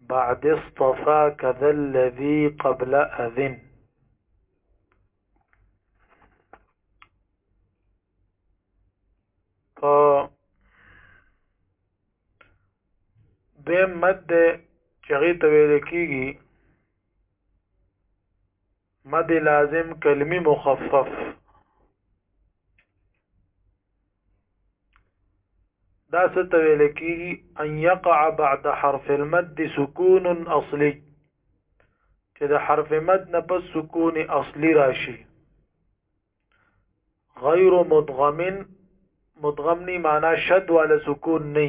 بعد اصطفاك ذا الذي قبل أذن په دویم مد دی چې هغې ته ویل کېږي مد لازم کلمی مخفف دا ستویل کیږي ان يقع بعد حرف المد سکون اصلي چې د حرف مد نه پس سکون اصلي راشي غیر مدغمن مدغمنی معنا شد ولا سکون نه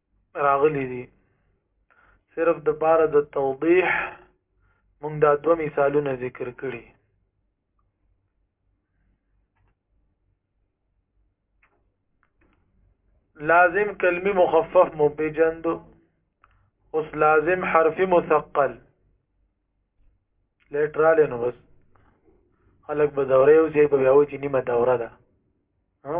راغلي دي صرف د پاره د توضیح موږ دا دوه مثالونه ذکر کړي لازم کلمی مخفف مو پیجند اوس لازم حرف مثقل لیټرال نو بس خلک به دوره یو ځای په یو چې نیمه دوره ده ها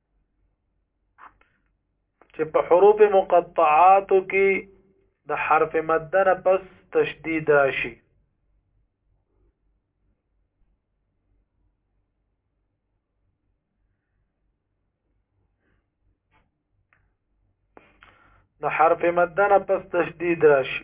چې په حروف مقطعاتو کې د حرف مدن پس تشدید راشي نو حرف مدنه پس تشدید راشي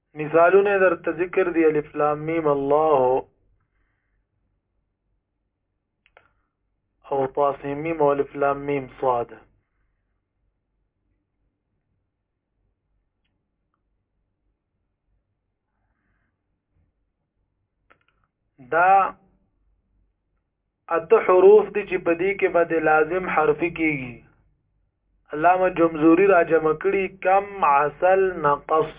مثالونه درته ذکر دی الف لام میم الله او طاسیم میم او الف لام میم صاد دا اته حروف دي چې په دې کې به د لازم حرفي کېږي علامه جمزوري را جمع کړي کم عسل نقص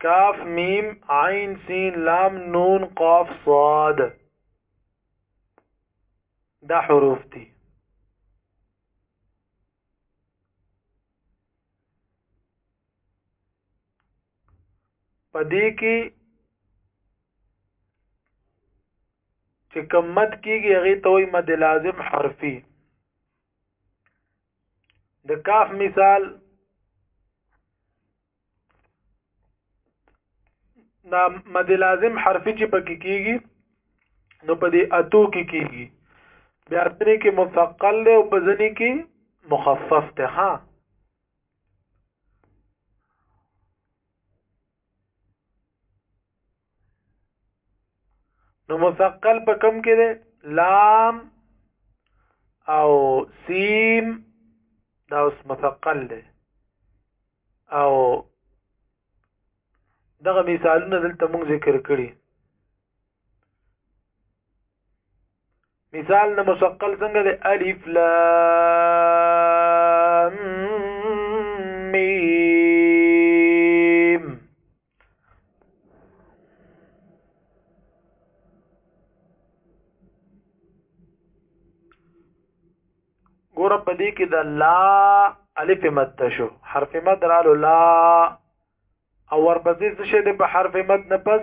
کاف میم عین سین لام نون قاف صاد دا حروف دي پدې کې چې کمت کیږي هغه ته وي مد لازم حرفي د کاف مثال دا مد لازم حرفی چې پکې کیږي نو په دې اتو کې کیږي بیا ځنې کې مثقل دی او په ځنې کې مخفف دی ها نو مثقل په کم کې ده لام او سیم دا اوس مثقل ده او دغه مثالونه دلته موږ ذکر کړی مثال نه مسقل څنګه دی الف لام میم ګور په دې کې د لا الف مد شو حرف مد رالو لا او ورپسې څه شه د په حرف مد نه پس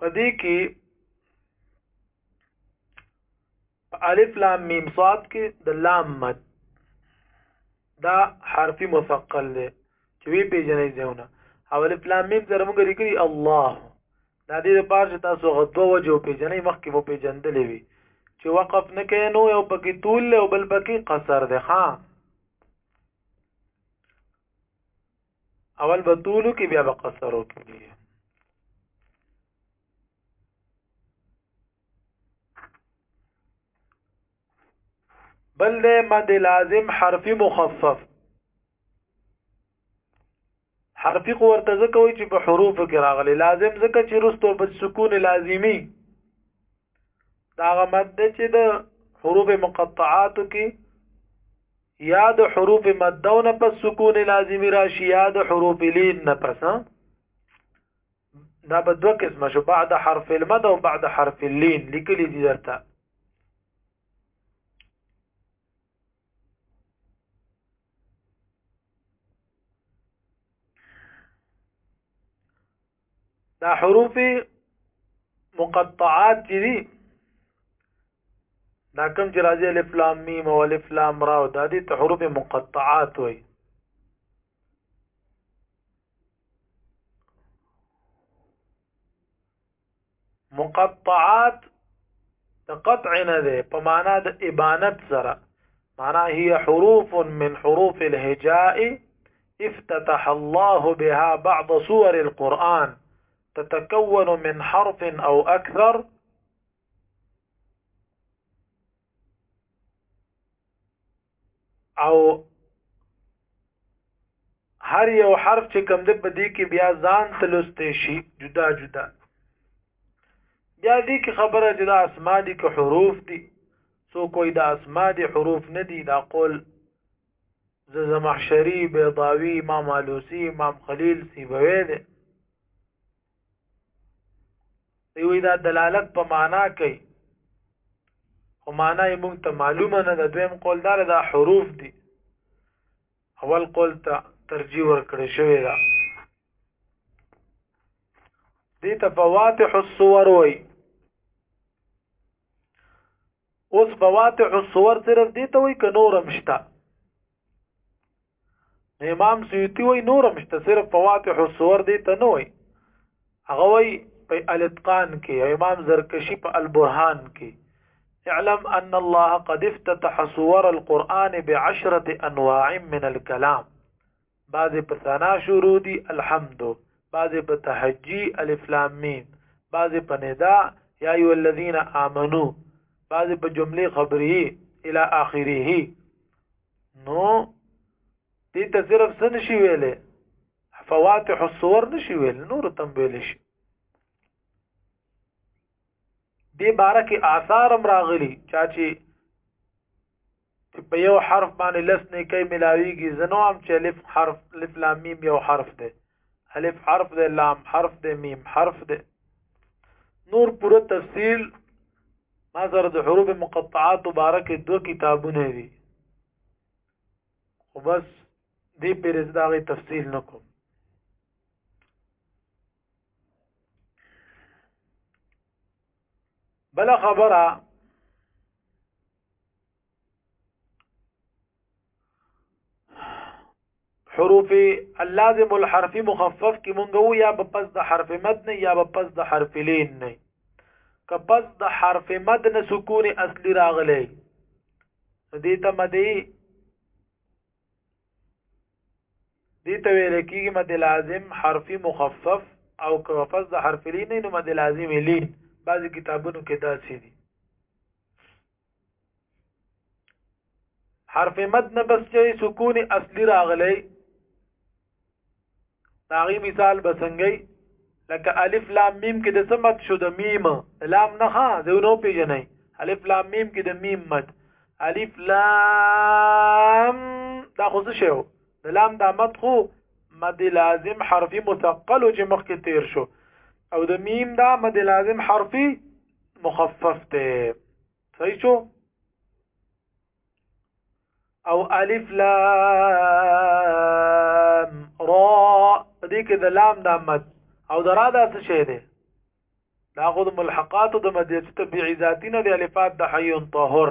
پدې کې الف لام میم صاد کې د لام مد دا حرفي مثقل دی چې وی پیژنې ځونه او الف لام میم سره موږ لیکلي الله دا دې لپاره چې تاسو غدو وجو پیژنې مخکې مو پیژندلې وي چې وقف نه کینو یو پکې طول له بل پکې قصر ده ها اول به طول کې بیا به قصر وکړي بل ده مد لازم حرف مخفف حرفي خو ورته ځکه وایي چې په حروفو کې راغلی لازم ځکه چې رستو په سکون لازمي دا هغه مد دی چې د حروف مقطعاتو کې یا د حروف مدونه په سکون لازمي راشي یا د حروف لین نه پس دا په دوه قسمه شو بعد حرف المد او بعد حرف اللین لیکلي دي درته دا حروف مقطعات چې دي دا کوم چې راځي الف لام میم او الف لام را او دا دي ته حروف مقطعات وي مقطعات د قطع نه ده په معنا د ابانت معنا هي حروف من حروف الهجاء افتتح الله بها بعض سور القرآن تتكون من حرف أو أكثر او هر یو حرف چې کوم د په دې کې بیا ځان تلوستې شي جدا جدا بیا دې کې خبره چې دا اسما دي که حروف دي سو کوئی دا اسما دي حروف نه دي دا قول زمحشری بیضاوی امام علوسی امام خلیل سیبوی دی دوی دا دلالت په معنا کوي خو معنا یې مونږ ته معلومه نه ده دویم قول دا دا حروف دي اول قول ته ترجیح ورکړی شوی ده دې ته فواتح الصور وایي اوس فواتح الصور صرف دې ته وایي که نور هم شته امام سیوطی وای نورم شته صرف فواتح الصور دی ته نه وای هغه وای په الاتقان کې امام زرکشی په البرهان کې اعلم ان الله قد افتتح صور القرآن بعشرة انواع من الكلام بعضی په ثنا شروع دي الحمد بعضی په تهجی الف لام میم بعضی په ندا یا ایو الذین آمنو بعضی په جمله خبری الی اخره نو دې ته صرف څه نشي ویلې فواتح الصور نشي ویل نور تم ویل شي دې باره کې آثار هم راغلي چا چې په یو حرف باندې لس نه کوي ملاويږي زنو هم چې الف حرف الف لام میم یو حرف دی الف حرف دی لام حرف دی میم حرف دی نور پوره تفصیل ما سره د حروف مقطعات مبارک دوه کتابونه دي خو بس دې پرې زداغه تفصیل نکوم بل خبره حروف اللازم الحرف مخفف کې مونږ وو یا په پس د حرف مد نه یا په پس د حرف لین نه که پس د حرف مد نه سکون اصلي راغلی دې ته مدې دې ته ویل کېږي مد لازم حرف مخفف او که پس د حرف لین نه مد لازم لین بعضی کتابونو کې دا څه دي حرف مد نه بس چې سکون اصلي راغلی داغي مثال بسنګي لکه الف لام میم کې د سمت شو د میم لام نه ها زونو پیژنې الف لام میم کې د میم مد الف لام دا خو څه شو د لام د مد خو مد لازم حرفي مثقل چې مخکې تیر شو او د میم دا مد لازم حرفي مخفف ته صحیح شو او الف لام را دې کې د لام د مد او د را دا څه شی دی دا خو د ملحقات د مدیت طبيعي ذاتی نه د الفات د حي طاهر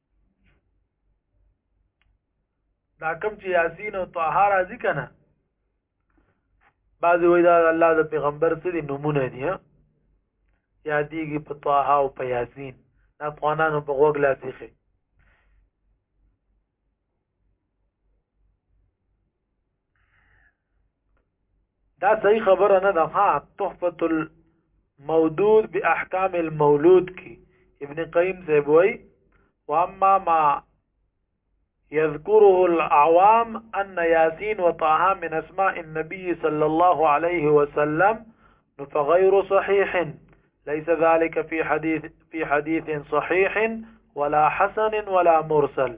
دا کوم چې یاسین او طه راځي کنه بعضی وای دا الله د پیغمبر څخه دي نمونه دي یادېږي په طه او په یاسین دا افغانانو په غوږ لاسیخي صحیح خبر نه ده ها تحفه المودود باحکام المولود کی ابن قیم و اما ما يذكره العوام ان ياسين وطه من اسماء النبي صلى الله عليه وسلم فغير صحيح ليس ذلك في حديث في حديث صحيح ولا حسن ولا مرسل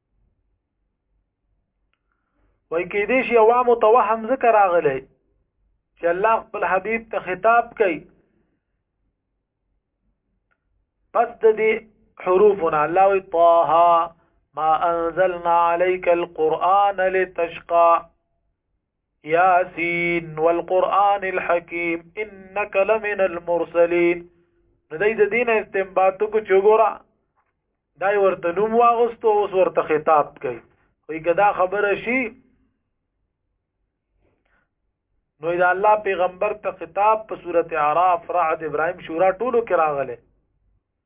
وای کې دې شي عوامو ته وهم ذکر راغلی چې الله خپل حبيب ته خطاب کوي پس د دې حروفنا الله وی طه ما انزلنا عليك القرآن لتشقى یاسین والقران الحکیم انک لمن المرسلین نو دای د دین استنباط کو چګورا دای ورته نوم واغستو اوس ورته خطاب کوي وی کدا خبره شي نو دا الله پیغمبر ته خطاب په سورته اعراف رعد ابراهيم شورا ټولو کې راغله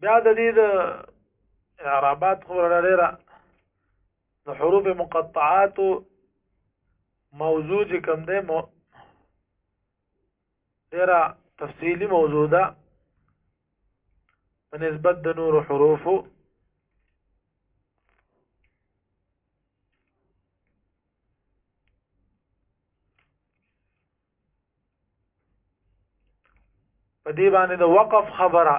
بیا د دې د اعرابات خو لريره د حروف مقطعات موضوع چې کوم دی مو ډیره تفصیلی موضوع ده په نسبت د نور حروفو په دې باندې د وقف خبره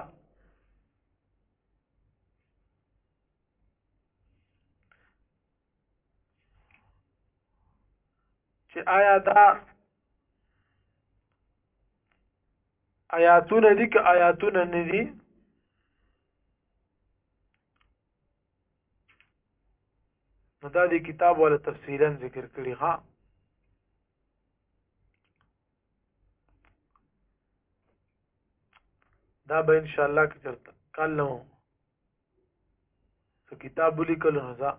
چې آیا دا آیاتونه دي که آیاتونه نه دي نو دا د کتاب ولا تفصیلا ذکر کړی ها دا به ان شاء الله کې چرته کال نو څه کتاب ولیکل نو دا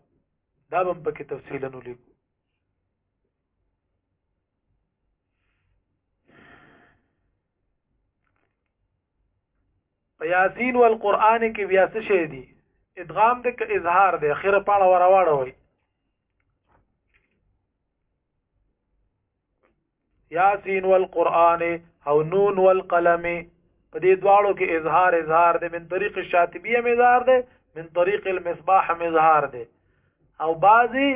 دا به په کې تفصیلا ولیکو یاسین والقران کې بیا څه شی دی ادغام د اظهار د اخر پاڼه وراوړوي یاسین والقران او نون والقلم په دې دواړو کې اظهار اظهار دی من طریق الشاطبیه مظهر دی من طریق المصباح مظهر دی او بعضی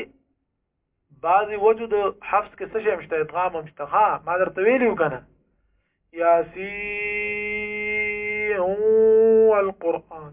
بعضی وجود حفظ کې څه شی مشته ادغام مشته ها ما درته ویلو کنه یاسین والقران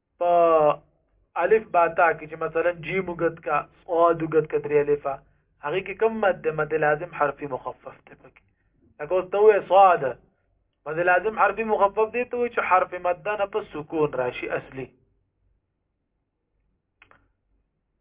په الف باتا کې چې مثلا جیم وګت کا او د وګت کا درې الفا هغه کې کوم مد مد لازم حرفي مخفف ته پکې لکه اوس ته وې صاد مد لازم حرفي مخفف دی ته چې حرف مد نه په سکون راشي اصلي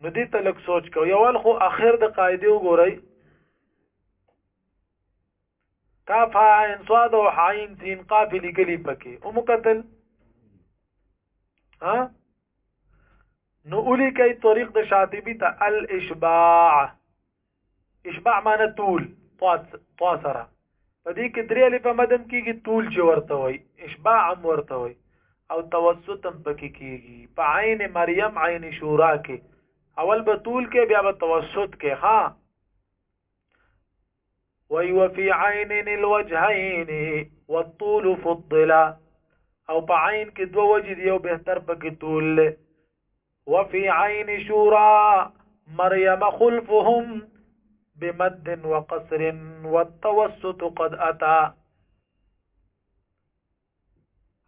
نو دې ته لږ سوچ کو یوال خو اخر د قاعده وګورئ کاف ها ان صاد او حاین تین قاف لیکلی پکې او مقتل ها نو اولی کوي طریق د شاطبی ته الاشباع اشباع معنی طول طوا سره په دې کې درې الف مدم کېږي طول چې ورته وي اشباع هم ورته وي او توسط هم پکې کېږي په عین مریم عین شورا کې اول به طول کې بیا به توسط کې ها وی وفي عین الوجهین والطول فضلا او په عین کې دوه وجې دی یو بهتر پکې طول وفي عين شورا مريم خلفهم بمد وقصر والتوسط قد اتى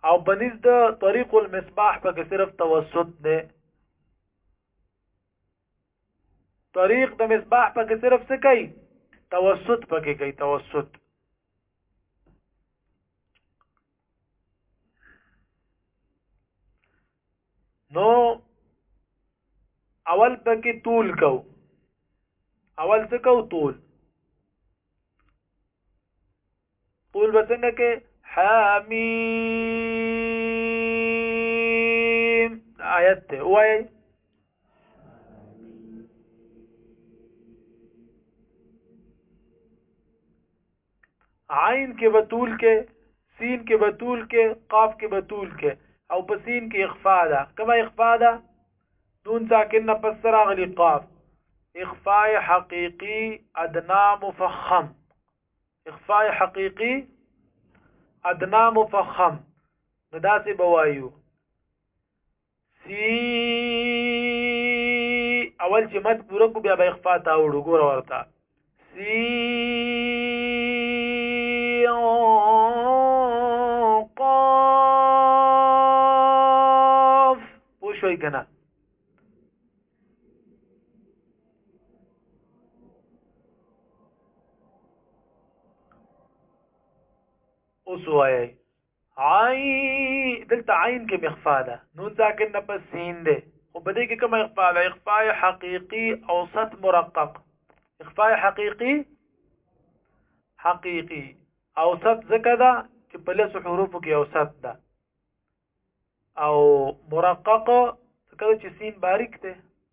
او بنز د طريق المصباح په صرف توسط ده طريق د مصباح په صرف څه کوي توسط پکې کوي توسط نو اول پکې طول کو اول څه کو طول طول به څنګه کې حمیم آیت ته وای عین کې بتول کې سین کې بتول کې قاف کې بتول کې او په سین کې اخفاء ده کما اخفاء ده دون ساکن نه پس راغلی قاف اخفاء حقيقي ادنا مفخم اخفاء حقيقي ادنا مفخم نو داسې بوایو سی اول چې مد پوره کو بیا به اخفا تا وړو ګور ورته سی قاف پوښوي کنه اوس وایي عای دلته عین کې مخفا ده نون ساکن نه پس سین ده خو په دې کې کوم اخفاء ده اخفاء حقيقي اوسط مرقق اخفاء حقيقي حقيقي اوسط ځکه ده چې په لس حروفو کې اوسط ده او مرقق ځکه چې سین باریک ده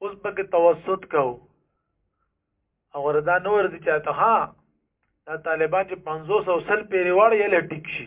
اوس پکې توسط کو او وردا نور دي چاته ها دا طالبان چې 500 سل پیریوړ یې لټیک شي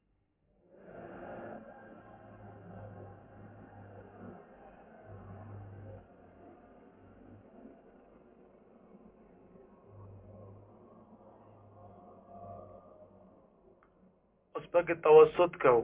پکې توسط کوو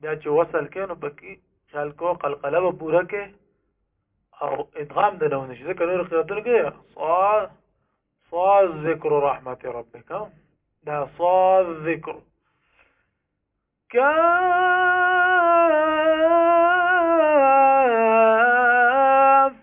بیا چې وصل کې نو پکې چال کو قلقله به پوره کې او ادغام د نو نشي ذکر نور خیاتر کې صاد صاد ذکر رحمت ربک دا صاد ذکر كان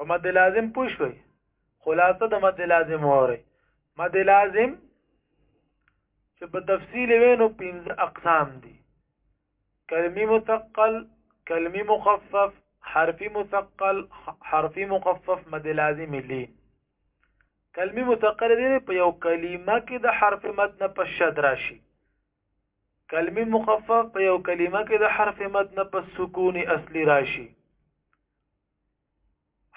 په مد لازم پوه شوي خلاصه د مد لازم وره مد لازم چې په تفصیل وینو پنځه اقسام دي کلمی مثقل کلمی مخفف حرفی مثقل حرفی مخفف مد لازم لی کلمی مثقل دی په یو کلمه کې د حرف مد نه په شد راشي کلمی مخفف په یو کلمه کې د حرف مد نه په سکون اصلي راشي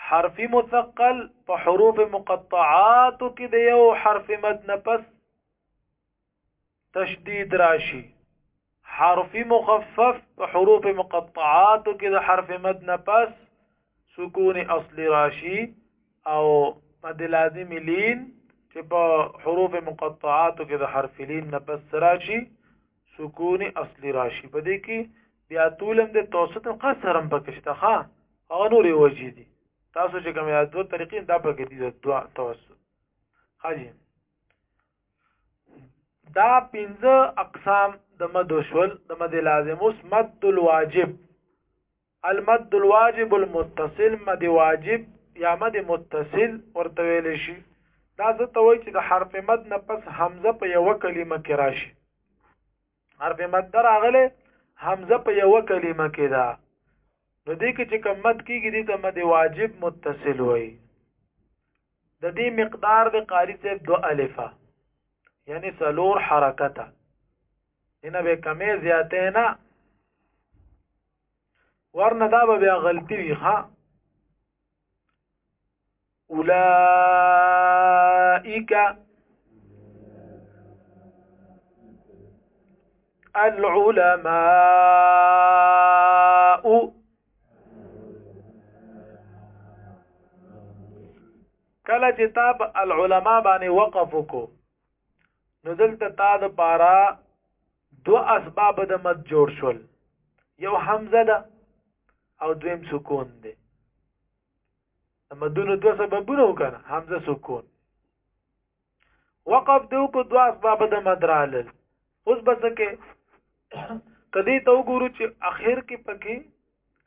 حرف مثقل په حروف مقطعات کې د یو حرف مد نه پس تشدید راشي حرف مخفف په حروف مقطعات کې د حرف مد نه پس سکون اصلي راشي او مد لازم لین چې په حروف مقطعات کې د حرف لین نه پس راشي سکون اصلي راشي په دې کې بیا طولم د توسط قصرم پکشته ښا هغه نورې وجې دي تاسو چې کوم یاد دوه طریقې دا پکې دي دوه توسط حاجی دا پنځه اقسام د مد شول د مد لازم اوس مد الواجب المد الواجب المتصل مد واجب یا مد متصل ورته ویل شي دا څه ته وایي چې د حرف مد نه پس حمزه په یو کلمه کې راشي حرف مد راغله حمزه په یو کلمه کې ده نو دې کې چې کوم مد کېږي دې ته مد واجب متصل وایي د دې مقدار د قاری صاحب دو الفا یعنی سلور حرکته ان به کمې زیاتې نه ورنه دا به بیا غلطي وي ها اولائک العلماء کله چې تاب العلماء باندې وقف وکړو نو دلته تا د پارا دو اسباب د مد جوړ شول یو حمزه ده او دویم سکون دی مدونو دو سببونه وکړه حمزه سکون وقف دیو کو دو اسباب د مد رالل اوس بس کې کدی ته وګورو چې اخر کې پکې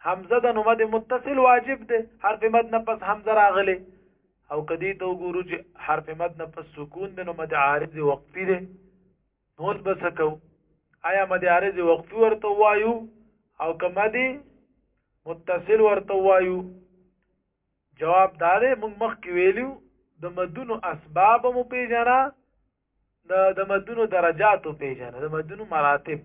حمزه د نومد متصل واجب دی حرف مد نه پس حمزه راغلی او کدی ته وګورو چې حرف مد نه پس سکون د نومد عارض وقفي دی نو اوس بس کو آیا مد عارض وقفي ورته وایو او کما دی متصل ورته وایو جواب دا دی موږ مخکې ویلو د مدونو اسباب مو پیژنه د د مدونو درجات پیژنه د مدونو مراتب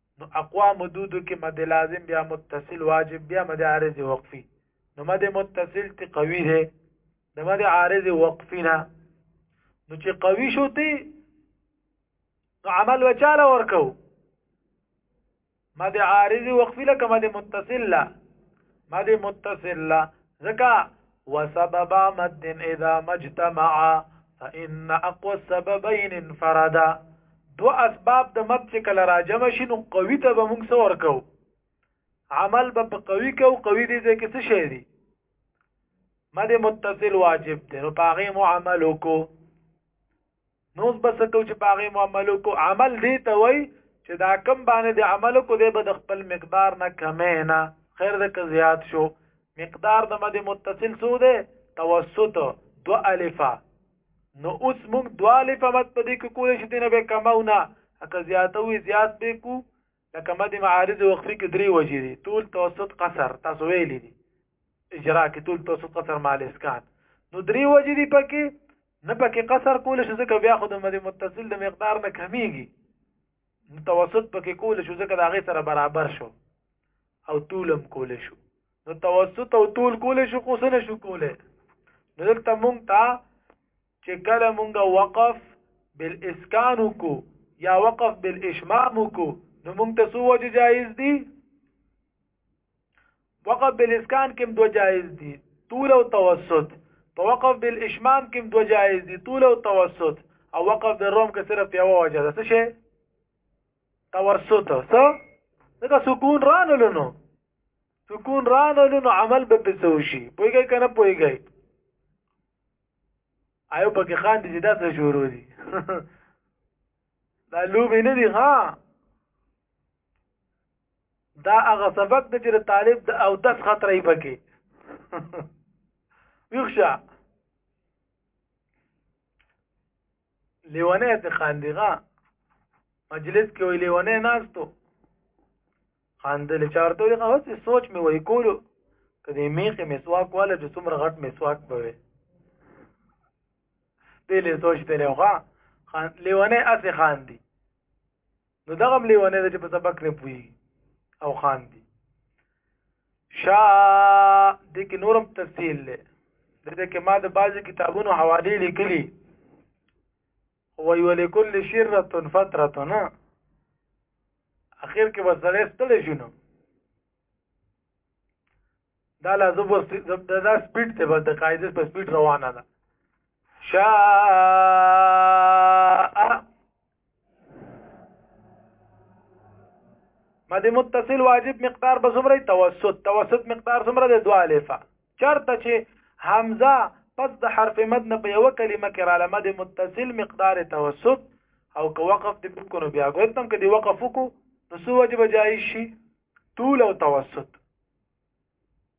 نو اقوا مدودو کې مد لازم بیا متصل واجب بیا مد عارض وقفي نو مد متصل تی قوي دی د مد عارض وقفي نه نو چې قوي شو تی نو عمل وچاله ورکو مد عارض وقفي لکه مد متصل لا مد متصل لا ځکه وسبب مد اذا مجتمع فان اقوى السببين انفردا دو اسباب د مد چې کله راجم شي نو قوي ته به موږ څه ورکو عمل به په قوي کو قوي دي چې څه شي دي مد متصل واجب دی نو پاغه مو عمل وکړو نو اوس بس کو چې باغې معاملو کو عمل دی ته وای چې دا کم باندې د عمل کو دی به د خپل مقدار نه کمې نه خیر د ک زیات شو مقدار د مد متصل سو دی توسط دو الفا نو اوس موږ دو الفا مت په دې کې کولای شو دینه به کماو نه اکه زیاتوي زیات به کو لکه مد معارض وقفي کې درې وجې دي طول توسط قصر تاسو ویلي دي اجرا کې طول توسط قصر مال اسکان نو درې وجې دي پکې نه پکې قصر کول شي ځکه بیا خو د مد متصل د مقدار نه کمیږي متوسط پکې کول شو ځکه دا غي سره برابر شو او طولم کول شو نو توسط او طول کول شو خو سره شو کوله نو دلته مونږ ته چې کله مونږ وقف بالاسکان کو یا وقف بالاشمام کو نو مونږ ته څو وجه جایز دي وقف بالاسکان کې دوه جایز دي طول او توسط په وقف بالاشمام کې دوه جایز دي طول او توسط او وقف بالروم کې صرف یو وجه ده څه شي توسط څه دا سکون رانلو نو سکون رانلو نو عمل به پسو شي پويږي کنه پويږي آیو پکې خان دي چې دا څه شروع دي دا لوبې نه دي ها دا هغه سبق د چې طالب د او دس خطرې پکې ویښه لیونه ته خاندغه مجلس کې وی لیونه ناستو خاندل چارته وی هغه څه سوچ مې وای کولو کدی میخه مسواک والا چې څومره غټ مسواک به وي دې له سوچ ته نه وغه لیونه اسې خاندي نو دغه هم لیونی دی چې په سبق نه پوهېږي او خان دی شا دې کې نورم تفصیل دی دې کې ما د بعضې کتابونو حوالې لیکلي وی ولکل شرة فترة نه اخر کې بس سړی ستړی شو نو دا لا زه بس دا سپیډ ته بس د قاعدې په سپیډ روانه ده شاء مد متصل واجب مقدار به څومره توسط توسط مقدار څومره دی دوه الفا چرته چې حمزه پس د حرف مد نه په یو کلمه کې را لمد متصل مقدار توسط او که وقف د کو نو بیا ګوتم کې دی وقف کو نو سو واجب جایز شي طول او توسط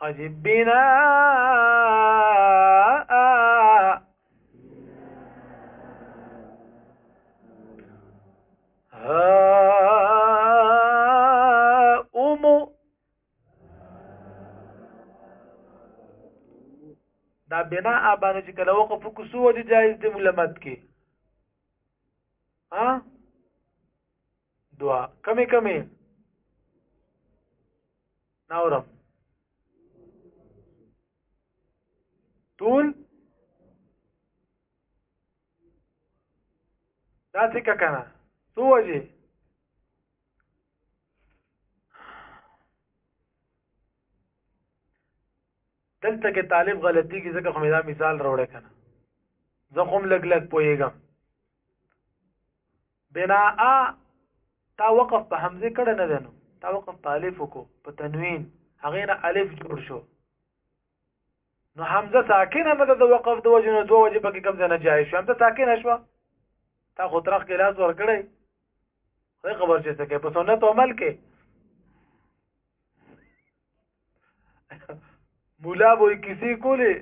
قد بنا دا بنا باندې چې کله وقف کو سو دي جایز دی ملمت کې ها دوا کمې کمې ناورم ټول دا څه کنه تو وجه دلته کې طالب غلطي کې ځکه خو مې دا مثال راوړی کنه زه هم لګ لګ پوهېږم بناء تا وقف په همزه کړه نه دنو تا وقف په الف کو په تنوین هغه نه الف جوړ شو نو حمزه ساکنه نه د وقف د وجه نه دوه وجه پکې کم ځای نه جای شو حمزه ساکنه شو تا خو ترخ کې لاس ور کړی خو خبر چې څه کې په سنت عمل کې مولا به کسی کولې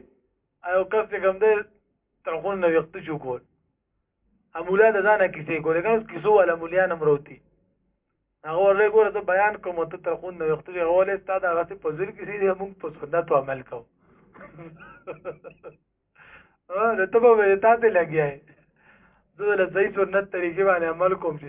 او کس کم دې ترخون نه وخت جو کول امولا د ځانه کیسې کولې کنه اوس کیسو والا مولیان هم روتي هغه ورله ګوره ته بیان کوم ته تر خون نو وخت یې غولې تا دا غته په ځل کې دې موږ په سنت عمل کو ا د ته به تا ته لګیای زه له ځای سنت طریقې باندې عمل کوم چې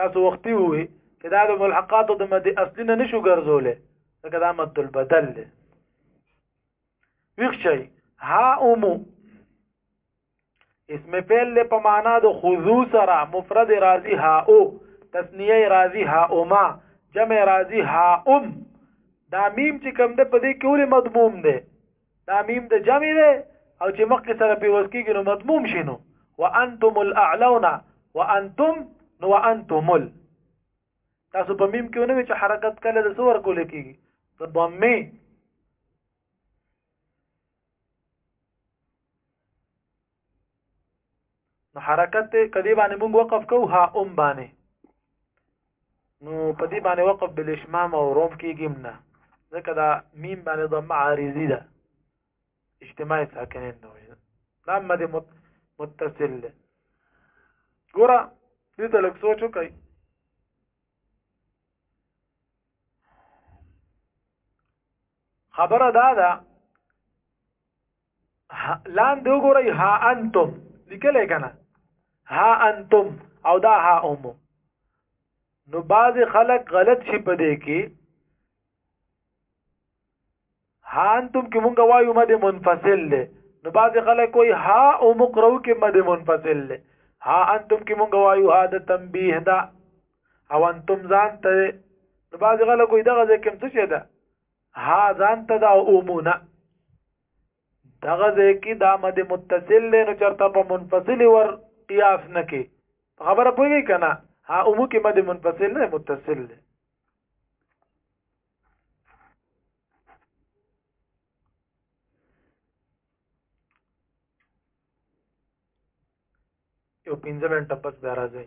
تاسو وختي وې چې دا د ملحقاتو د مد اصلي نه نشو ګرځولې ځکه دا مد البدل دی ویښشي ها اومو اسم فعل له په معنا د خذو سره مفرد راضی ها او تثنیه راضی ها اوما جمع راضی ها ام دا میم چې کوم ده په دې کې ولې مضموم ده دا میم د جمع دی او چې مخکې سره پیوس کېږي نو مضموم شي نو وانتم الاعلون وانتم نو وانتم ال تاسو په میم کې ونوي چې حرکت کله د صور کول کېږي د ضمه نو حرکت ته کدی باندې موږ وقف کو ها ام باندې نو په دې باندې وقف بل اشمام او روم کېږم نه ځکه دا میم باندې ضمه عارضی ده اجتماعي ساکنین نه وي دا مد متصل ده ګوره دې ته لږ سوچ وکړئ خبره دا ده لان دی وګورئ ها انتم لیکلې کنه ها انتم او دا ها ام نو بعض خلک غلط شي په دې کې ها انتم کې مونږ وایو مد منفصل دی نو بعض خلک کوئی ها او مقرو کې مد منفصل دی ها انتم کې مونږ وایو ها د تنبیه دا او انتم ځان ته نو بعض خلک کوئی دغه ځکه څه شه ده ها ځان ته دا اومونه دغه ځکه دا مد متصل له نو چرته په منفصل ور قیاس نه کې خبره پوهیږي کنه ها اومو کې مد منفصل نه متصل له یو پنځه منټه پس بیا راځي